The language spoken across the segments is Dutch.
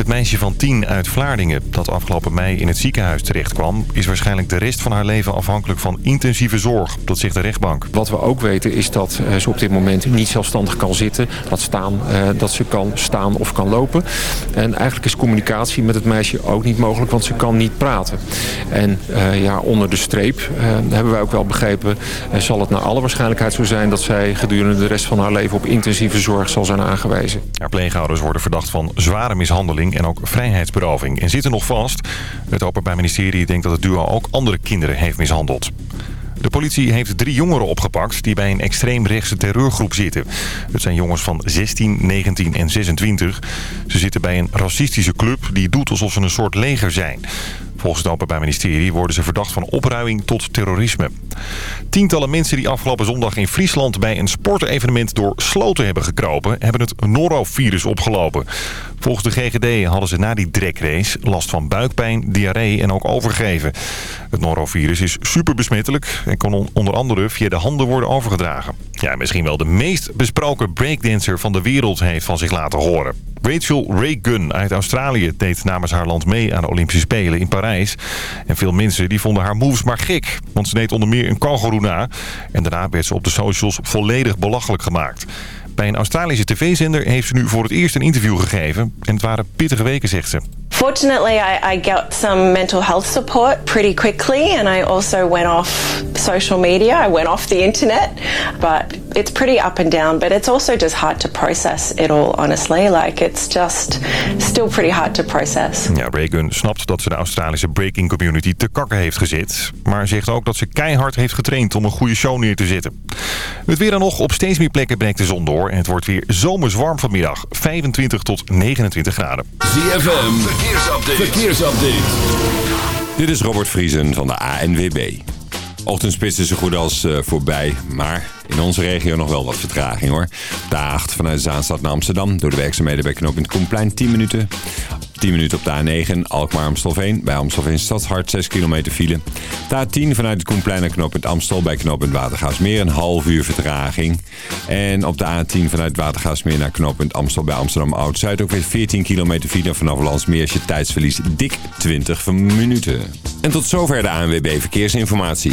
Het meisje van 10 uit Vlaardingen dat afgelopen mei in het ziekenhuis terecht kwam... is waarschijnlijk de rest van haar leven afhankelijk van intensieve zorg. Dat zegt de rechtbank. Wat we ook weten is dat eh, ze op dit moment niet zelfstandig kan zitten. Dat, staan, uh, dat ze kan staan of kan lopen. En eigenlijk is communicatie met het meisje ook niet mogelijk, want ze kan niet praten. En uh, ja, onder de streep hebben wij ook wel begrepen... zal het naar alle waarschijnlijkheid zo zijn dat zij gedurende de rest van haar leven op intensieve zorg zal zijn aangewezen. Haar pleegouders worden verdacht van zware mishandeling en ook vrijheidsberoving en zitten nog vast. Het Openbaar Ministerie denkt dat het duo ook andere kinderen heeft mishandeld. De politie heeft drie jongeren opgepakt die bij een extreemrechtse terreurgroep zitten. Het zijn jongens van 16, 19 en 26. Ze zitten bij een racistische club die doet alsof ze een soort leger zijn. Volgens het Openbaar Ministerie worden ze verdacht van opruiming tot terrorisme. Tientallen mensen die afgelopen zondag in Friesland bij een sportevenement door sloten hebben gekropen... hebben het norovirus opgelopen. Volgens de GGD hadden ze na die drekrace last van buikpijn, diarree en ook overgeven. Het norovirus is superbesmettelijk en kan onder andere via de handen worden overgedragen. Ja, misschien wel de meest besproken breakdancer van de wereld heeft van zich laten horen. Rachel Gunn uit Australië deed namens haar land mee aan de Olympische Spelen in Parijs. En veel mensen die vonden haar moves maar gek. Want ze deed onder meer een kangourou na. En daarna werd ze op de socials volledig belachelijk gemaakt. Bij een Australische tv-zender heeft ze nu voor het eerst een interview gegeven. En het waren pittige weken, zegt ze. Fortunately, I, I got some mental health support pretty quickly, and I also went off social media. I went off the internet, but it's pretty up and down. But it's also just hard to process it all, honestly. Like it's just still pretty hard to process. Ja, Reagan snapt dat ze de Australische breaking community te kakken heeft gezet, maar zegt ook dat ze keihard heeft getraind om een goede show neer te zetten. Het weer dan nog op steeds meer plekken breekt de zon door en het wordt weer zomers warm vanmiddag, 25 tot 29 graden. ZFM. Verkeersupdate. Verkeersupdate. Dit is Robert Vriesen van de ANWB. Ochtendspits is zo goed als uh, voorbij, maar in onze regio nog wel wat vertraging hoor. De A8 vanuit Zaanstad naar Amsterdam door de werkzaamheden bij knooppunt Koenplein 10 minuten. 10 minuten op de A9 Alkmaar-Amstelveen. Bij Amstelveen Stadshart 6 kilometer file. De A10 vanuit het Koenplein naar knooppunt Amstel bij knooppunt Watergaasmeer. Een half uur vertraging. En op de A10 vanuit Watergaasmeer naar knooppunt Amstel bij Amsterdam Oud-Zuid. Ook weer 14 kilometer file vanaf je tijdsverlies dik 20 minuten. En tot zover de ANWB Verkeersinformatie.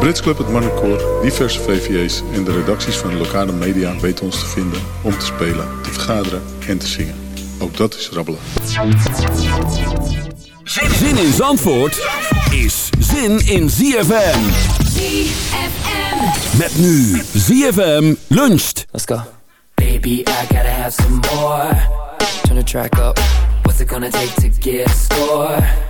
Brits Club, het Marnecoor, diverse VVA's en de redacties van de lokale media weten ons te vinden om te spelen, te vergaderen en te zingen. Ook dat is rabbelen. Zin in Zandvoort is zin in ZFM. ZFM. Met nu ZFM luncht. Let's go. Baby, I gotta have some more. Turn the track up. What's it gonna take to get a score?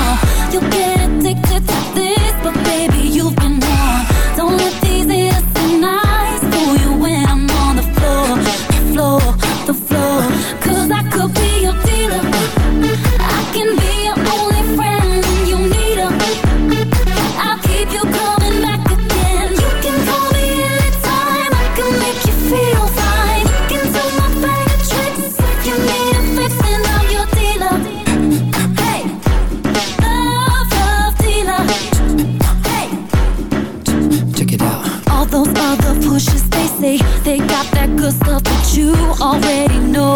already know.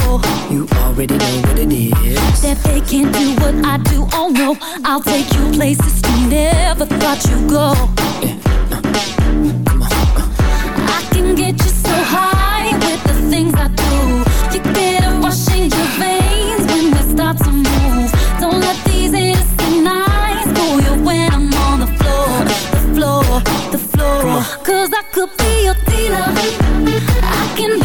You already know what it is. That they can't do what I do. Oh no, I'll take you places you never thought you'd go. Yeah. Uh, come on. Uh. I can get you so high with the things I do. You get a rush in your veins when we start to move. Don't let these innocent eyes fool you when I'm on the floor, the floor, the floor. 'Cause I could be your dealer. I can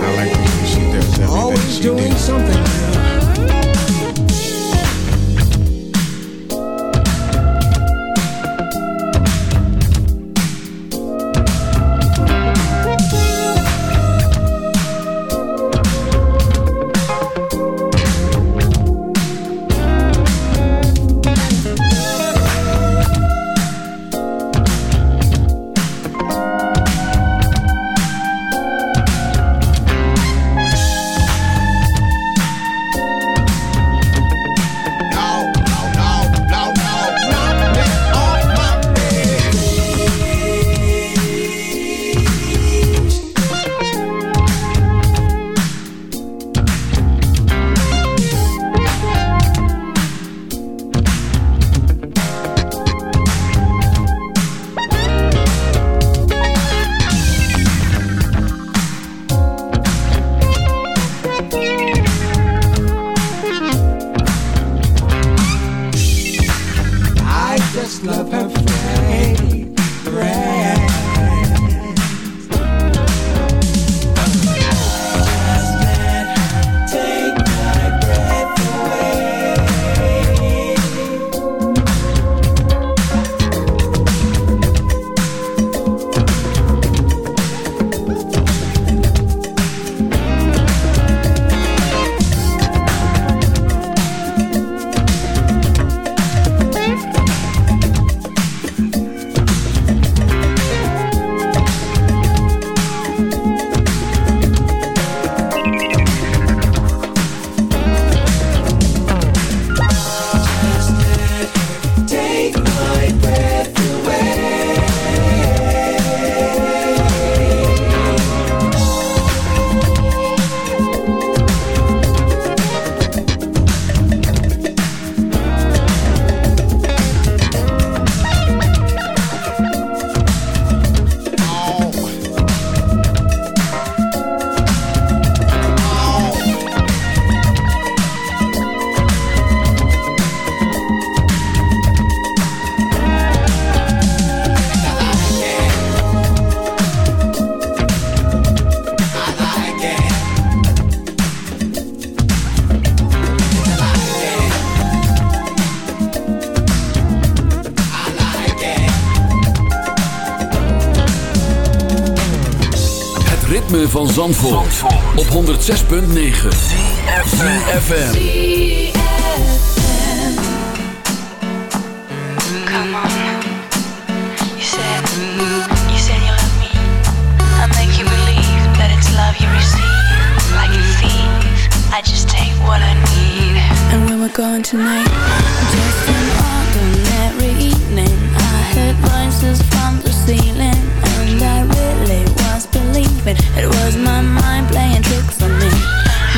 I like the way she does everything Always doing something Zandvoort, op 106.9 CFFM Come on. You said, you said you love me. I make you believe that it's love you receive. Like a thief, I just take what I need. And we're tonight It was my mind playing tricks on me.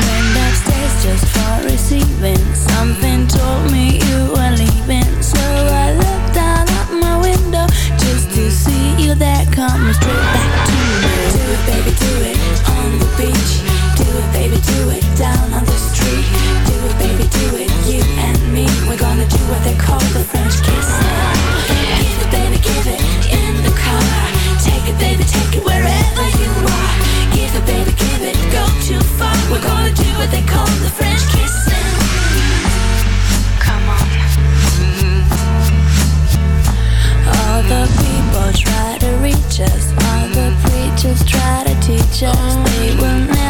Went upstairs just for receiving. Something told me you were leaving. So I looked out my window Just to see you there. Coming straight back. pressure, we were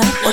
está.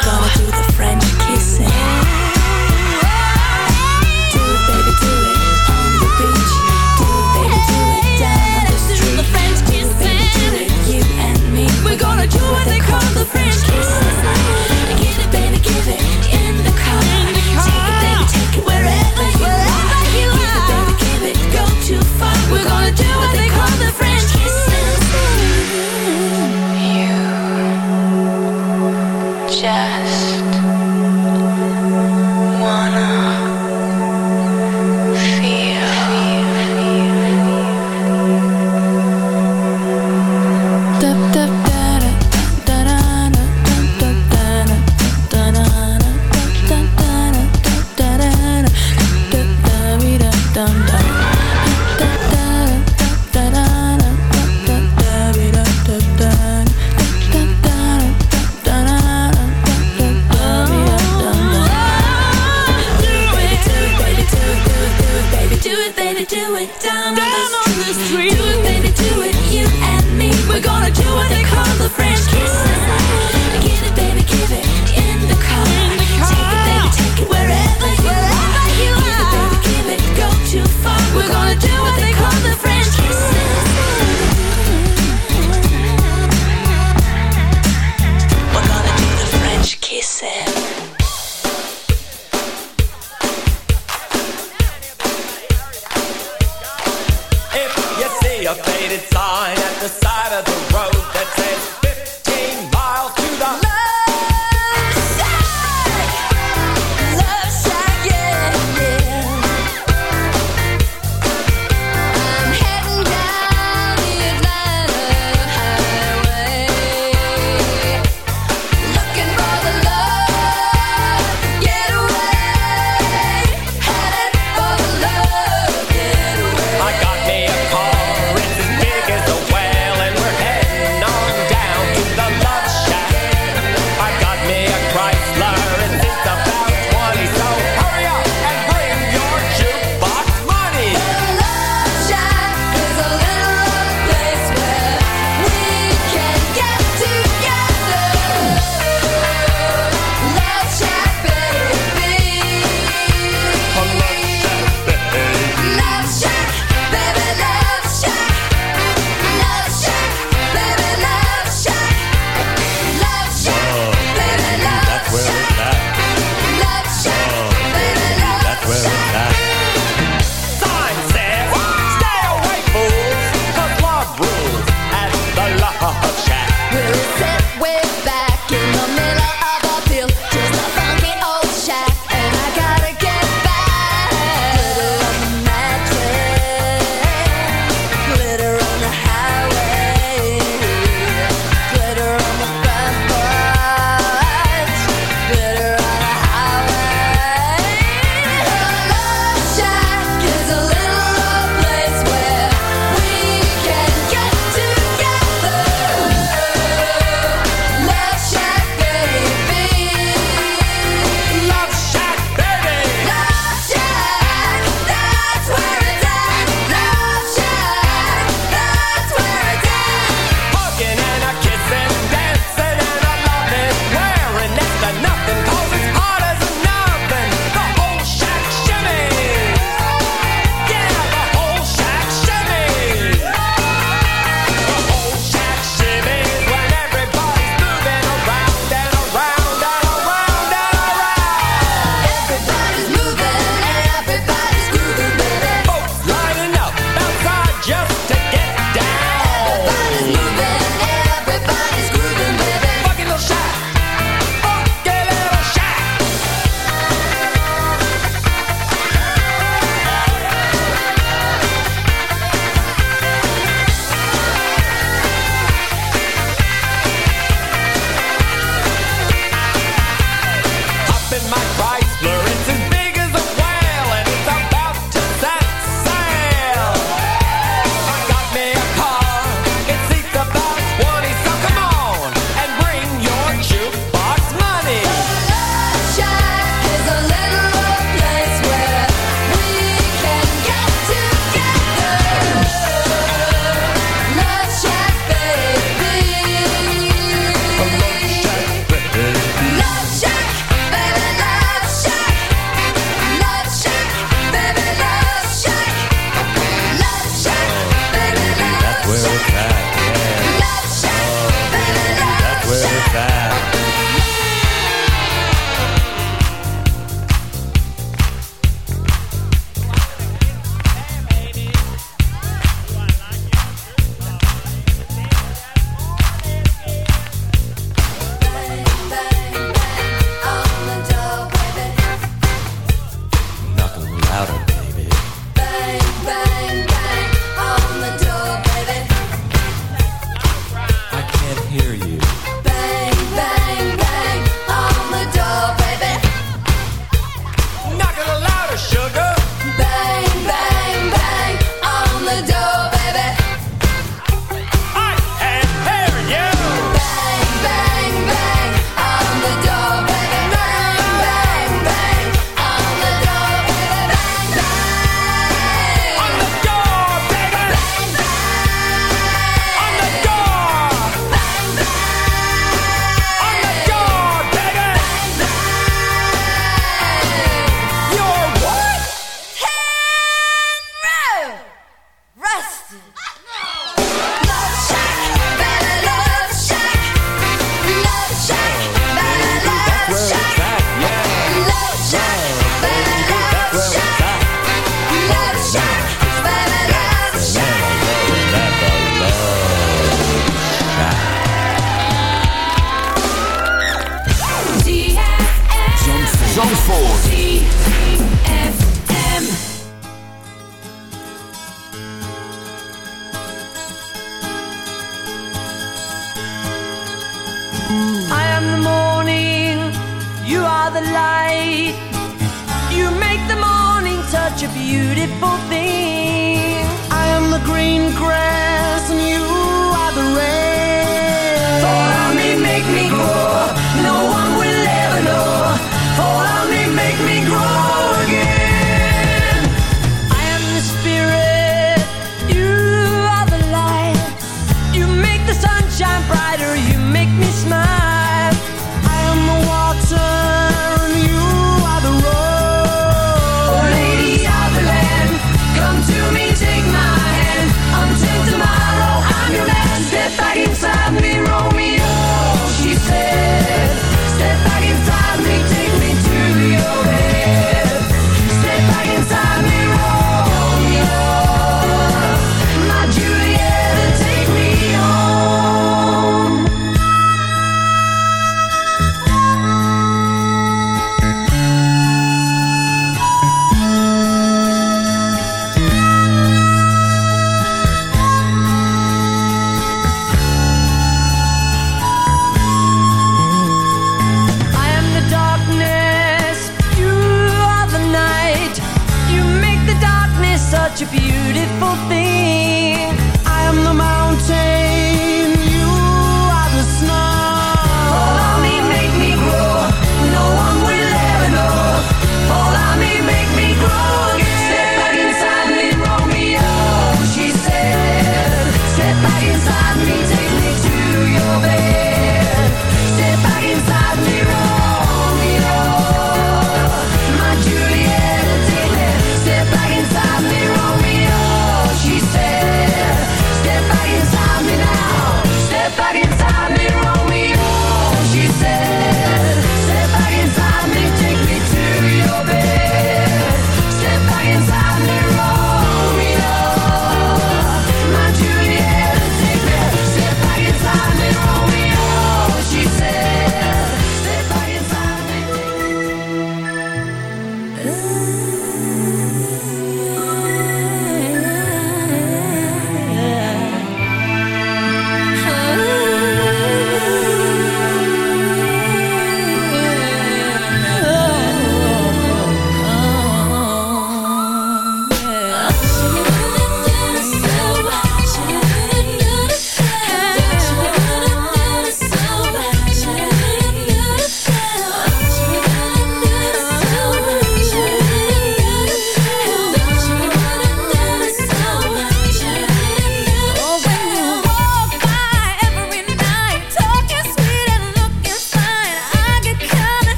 down, down on, the street. Do it, baby, do it, you and me. We're gonna do what they call the French kiss.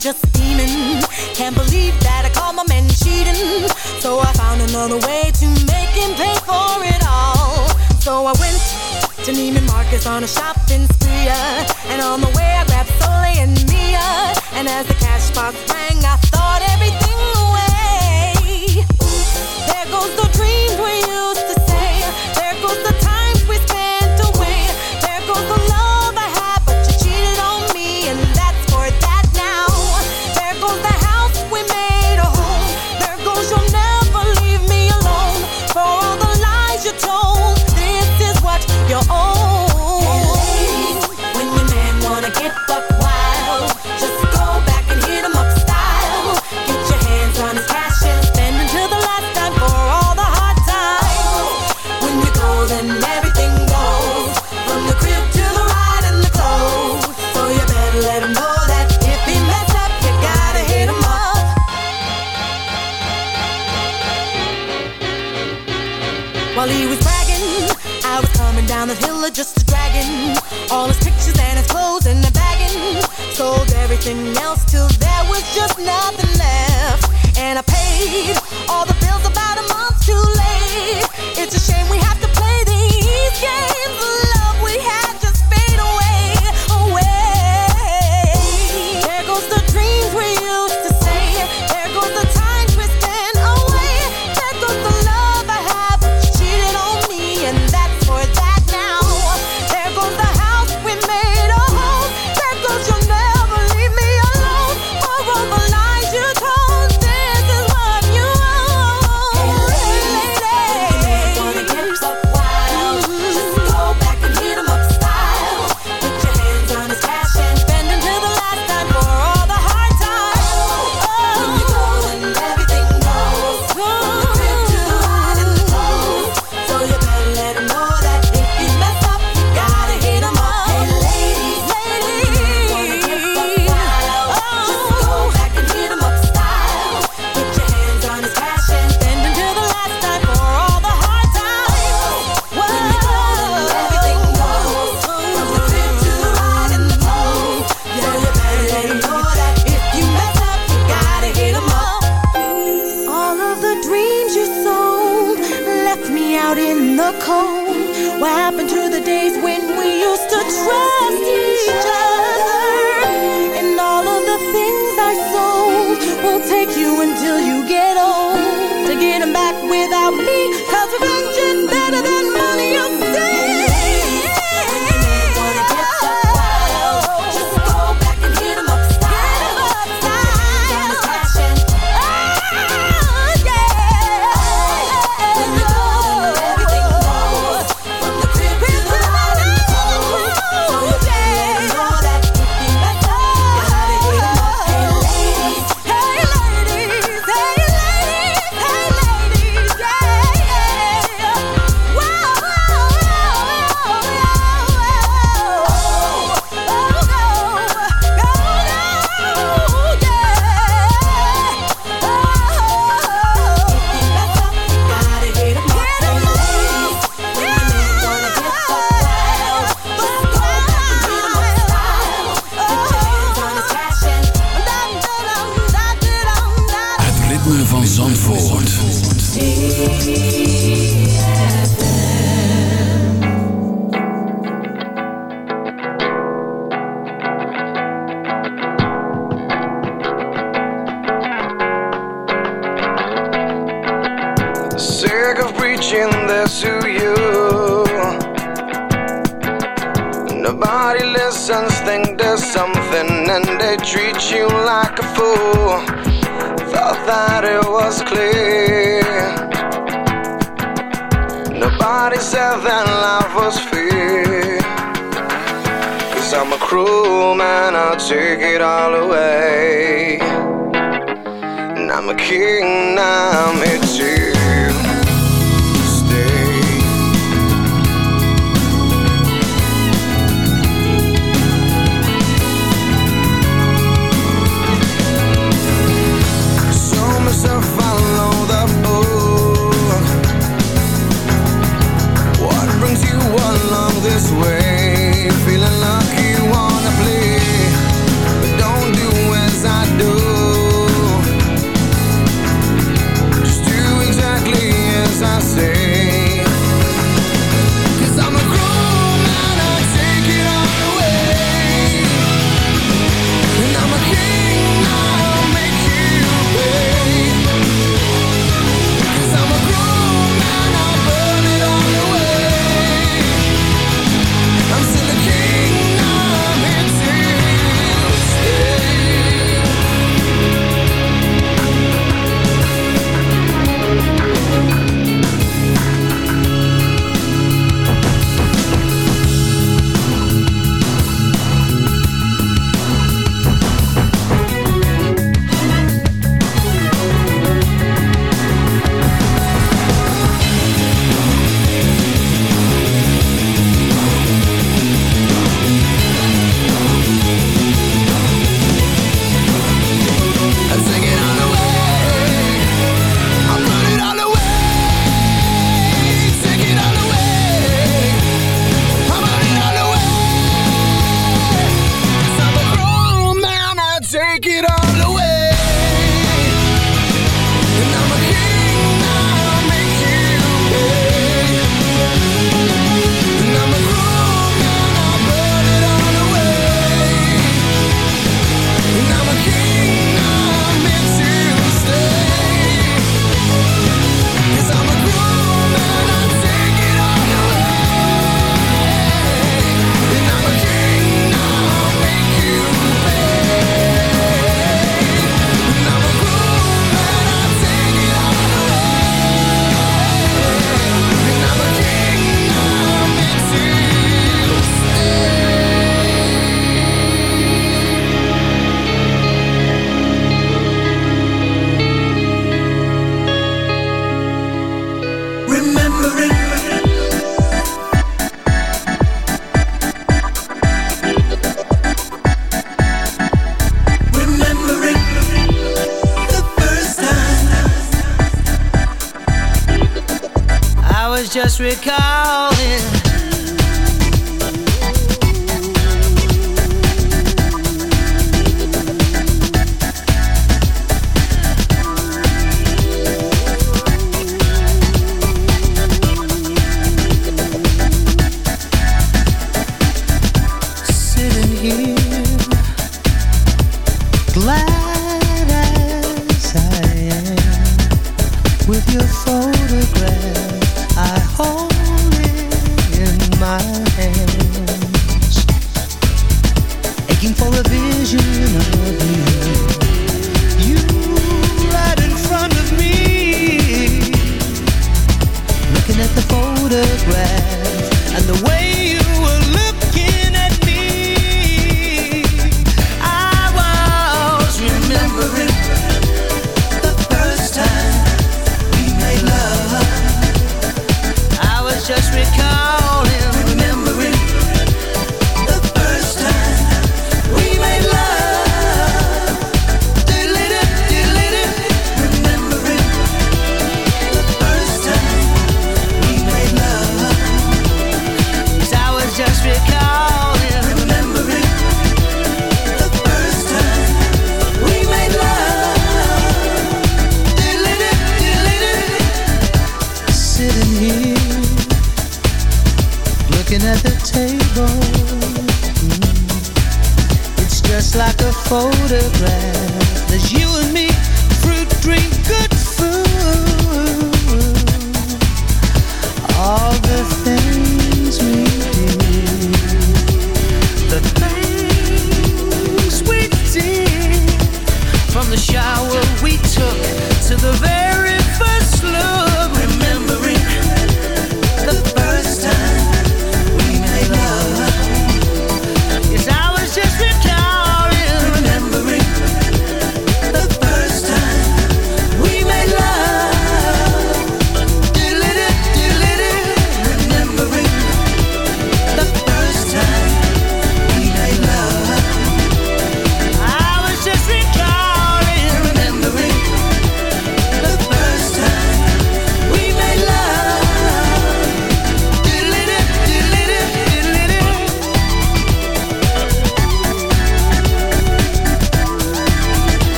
just steaming. Can't believe that I called my man cheating. So I found another way to make him pay for it all. So I went to Neiman Marcus on a shopping spree. Uh, and on the way, I grabbed Soleil and Mia. And as the cash box rang, I thought. van Zandvoort. Sick of preaching this to you Nobody listens, think there's something And they treat you clear. Nobody said that love was fair. Cause I'm a cruel man, I'll take it all away. And I'm a king, now I'm a king. me feel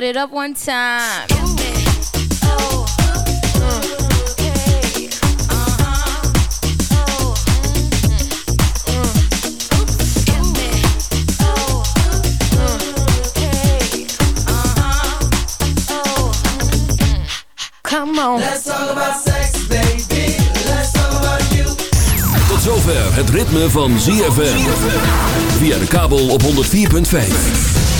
Cut it up one time. Come on. Let's talk about sex, baby. Let's talk about you. Tot zover het ritme van ZFM. Via de kabel op 104.5.